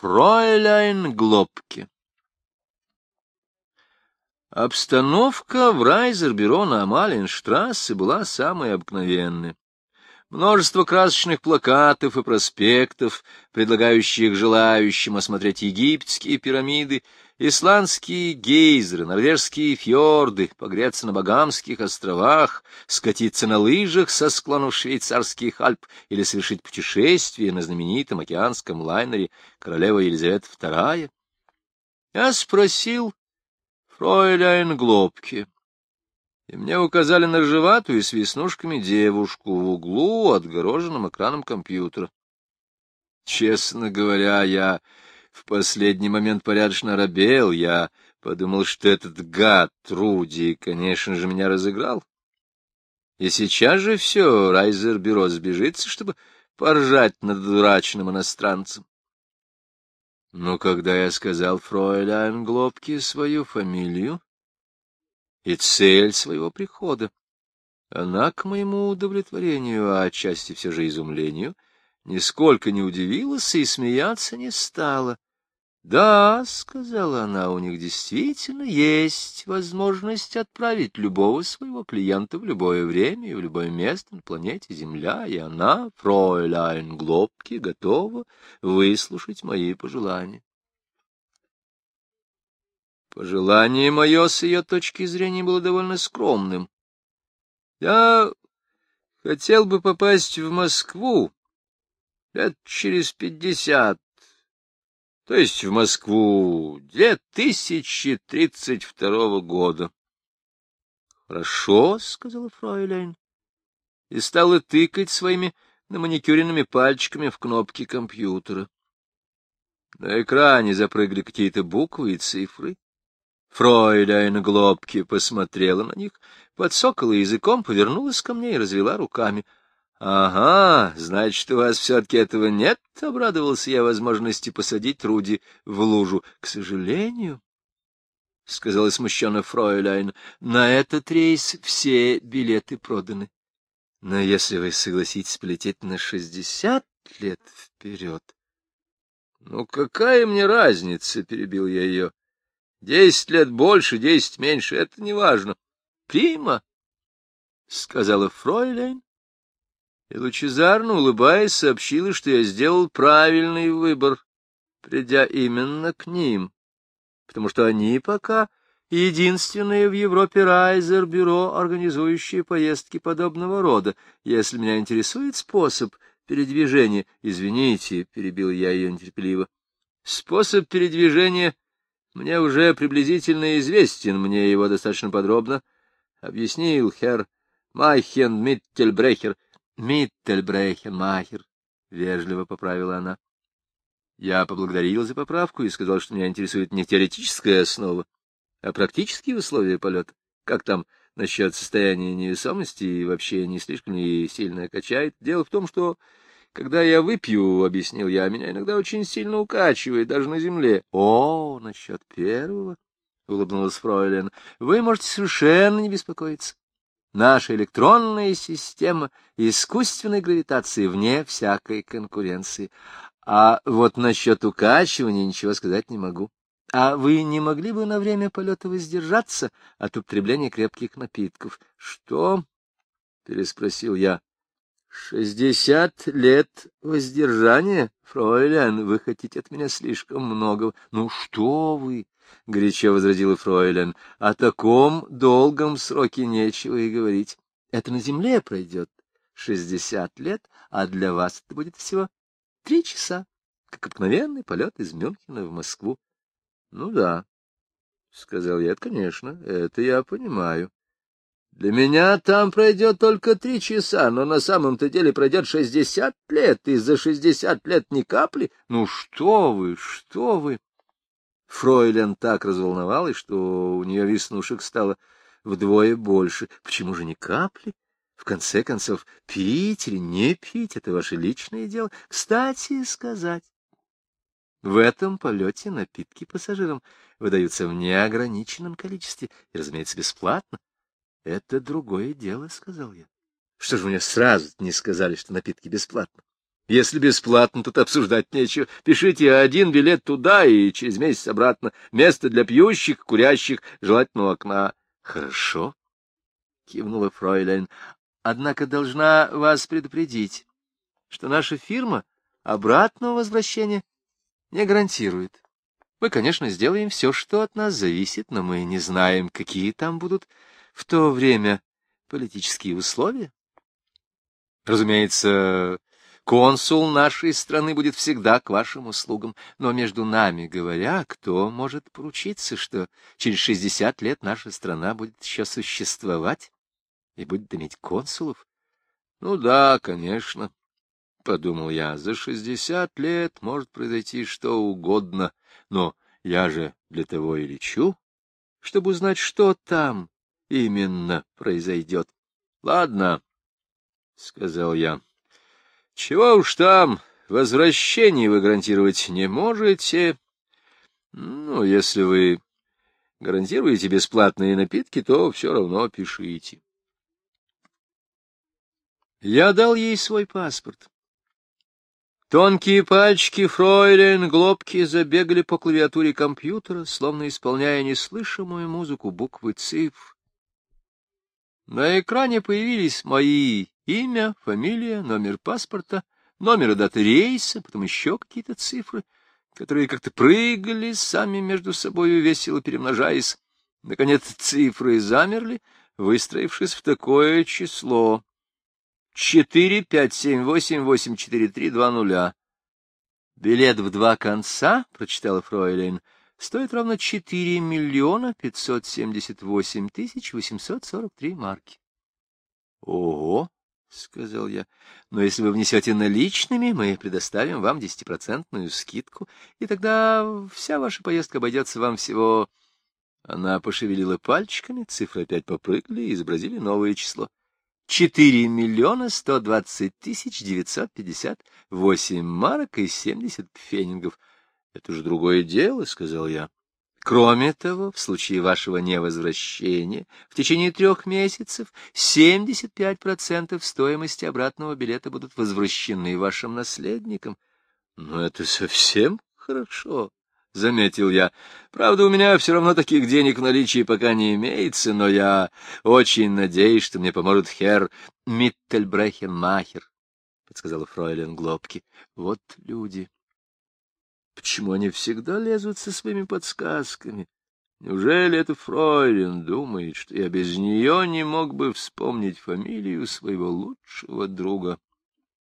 Фройляйн Глобке. Обстановка в Райзербюро на Амалинштрассе была самая обыкновенная. Множество красочных плакатов и проспектов, предлагающих желающим осмотреть египетские пирамиды, исландские гейзеры, норвежские фьорды, погреться на Багамских островах, скатиться на лыжах со склонов швейцарских Альп или совершить путешествие на знаменитом океанском лайнере королева Елизавета II. Я спросил Фройляйн Глобке и мне указали на ржеватую с веснушками девушку в углу, отгороженном экраном компьютера. Честно говоря, я в последний момент порядочно робел, я подумал, что этот гад Труди, конечно же, меня разыграл. И сейчас же все, Райзер-бюро сбежится, чтобы поржать над дурачным иностранцем. Но когда я сказал Фройляйн Глобке свою фамилию, и цель своего прихода. Она, к моему удовлетворению, а отчасти все же изумлению, нисколько не удивилась и смеяться не стала. «Да», — сказала она, — «у них действительно есть возможность отправить любого своего клиента в любое время и в любое место на планете Земля, и она, фройляйн Глобки, готова выслушать мои пожелания». Пожелание мое с ее точки зрения было довольно скромным. Я хотел бы попасть в Москву лет через пятьдесят, то есть в Москву две тысячи тридцать второго года. — Хорошо, — сказала фройляйн, и стала тыкать своими наманикюренными пальчиками в кнопки компьютера. На экране запрыгали какие-то буквы и цифры. Фройляйн Глобки посмотрела на них, подсокала языком, повернулась ко мне и развела руками. — Ага, значит, у вас все-таки этого нет? — обрадовался я возможности посадить Руди в лужу. — К сожалению, — сказала смущенно Фройляйн, — на этот рейс все билеты проданы. Но если вы согласитесь полететь на шестьдесят лет вперед... — Ну, какая мне разница, — перебил я ее. Десять лет больше, десять меньше — это не важно. Прима, — сказала Фройляйн, и лучезарно улыбаясь сообщила, что я сделал правильный выбор, придя именно к ним, потому что они пока единственные в Европе райзер-бюро, организующие поездки подобного рода. Если меня интересует способ передвижения... Извините, — перебил я ее нетерпеливо. Способ передвижения мне уже приблизительно известен, мне его достаточно подробно объяснил херр Майхен Миттельбрехер. Миттельбрехен Махер, — вежливо поправила она. Я поблагодарил за поправку и сказал, что меня интересует не теоретическая основа, а практические условия полета. Как там насчет состояния невесомости и вообще не слишком ли сильно качает? Дело в том, что когда я выпью, — объяснил я, — меня иногда очень сильно укачивает, даже на земле. — О, насчет первого, — улыбнулась Фройлен, — вы можете совершенно не беспокоиться. Наша электронная система искусственной гравитации вне всякой конкуренции. А вот насчет укачивания ничего сказать не могу. А вы не могли бы на время полета воздержаться от употребления крепких напитков? — Что? — переспросил я. Шестьдесят лет воздержания, фройлян, вы хотите от меня слишком много. Ну что вы, — горячо возразила фройлян, — о таком долгом сроке нечего и говорить. Это на земле пройдет шестьдесят лет, а для вас это будет всего три часа, как обыкновенный полет из Мюнхена в Москву. — Ну да, — сказал я, — конечно, это я понимаю. Для меня там пройдет только три часа, но на самом-то деле пройдет шестьдесят лет, и за шестьдесят лет ни капли. Ну что вы, что вы! Фройлен так разволновалась, что у нее веснушек стало вдвое больше. Почему же ни капли? В конце концов, пить или не пить — это ваше личное дело. Кстати сказать, в этом полете напитки пассажирам выдаются в неограниченном количестве и, разумеется, бесплатно. — Это другое дело, — сказал я. — Что же мне сразу не сказали, что напитки бесплатны? Если бесплатно, тут обсуждать нечего. Пишите один билет туда и через месяц обратно. Место для пьющих, курящих, желательно у окна. — Хорошо, — кивнула Фройлен. — Однако должна вас предупредить, что наша фирма обратного возвращения не гарантирует. Мы, конечно, сделаем все, что от нас зависит, но мы не знаем, какие там будут в то время политические условия. Разумеется, консул нашей страны будет всегда к вашим услугам, но между нами говоря, кто может поручиться, что через шестьдесят лет наша страна будет еще существовать и будет иметь консулов? Ну да, конечно, — подумал я, — за шестьдесят лет может произойти что угодно, но я же для того и лечу, чтобы узнать, что там именно произойдет. — Ладно, — сказал я, — чего уж там, возвращение вы гарантировать не можете. Ну, если вы гарантируете бесплатные напитки, то все равно пишите. Я дал ей свой паспорт. Тонкие пальчики фройлен Глобки забегали по клавиатуре компьютера, словно исполняя неслышимую музыку буквы цифр. На экране появились мои имя, фамилия, номер паспорта, номер и даты рейса, потом еще какие-то цифры, которые как-то прыгали сами между собой, весело перемножаясь. Наконец цифры замерли, выстроившись в такое число четыре пять семь восемь восемь четыре три два нуля. Билет в два конца, прочитала Фройлейн, стоит ровно четыре миллиона пятьсот семьдесят восемь тысяч восемьсот сорок три марки. Ого, сказал я, но если вы внесете наличными, мы предоставим вам десятипроцентную скидку, и тогда вся ваша поездка обойдется вам всего... Она пошевелила пальчиками, цифры опять попрыгали и изобразили новое число четыре миллиона сто двадцать тысяч девятьсот пятьдесят восемь марок и семьдесят пфенингов. — Это же другое дело, — сказал я. Кроме того, в случае вашего невозвращения в течение трех месяцев 75% стоимости обратного билета будут возвращены вашим наследникам. Но это совсем хорошо. — заметил я. — Правда, у меня все равно таких денег в наличии пока не имеется, но я очень надеюсь, что мне поможет хер Миттельбрехенмахер, — подсказала фройлен Глобки. — Вот люди. Почему они всегда лезут со своими подсказками? Неужели эта фройлен думает, что я без нее не мог бы вспомнить фамилию своего лучшего друга? —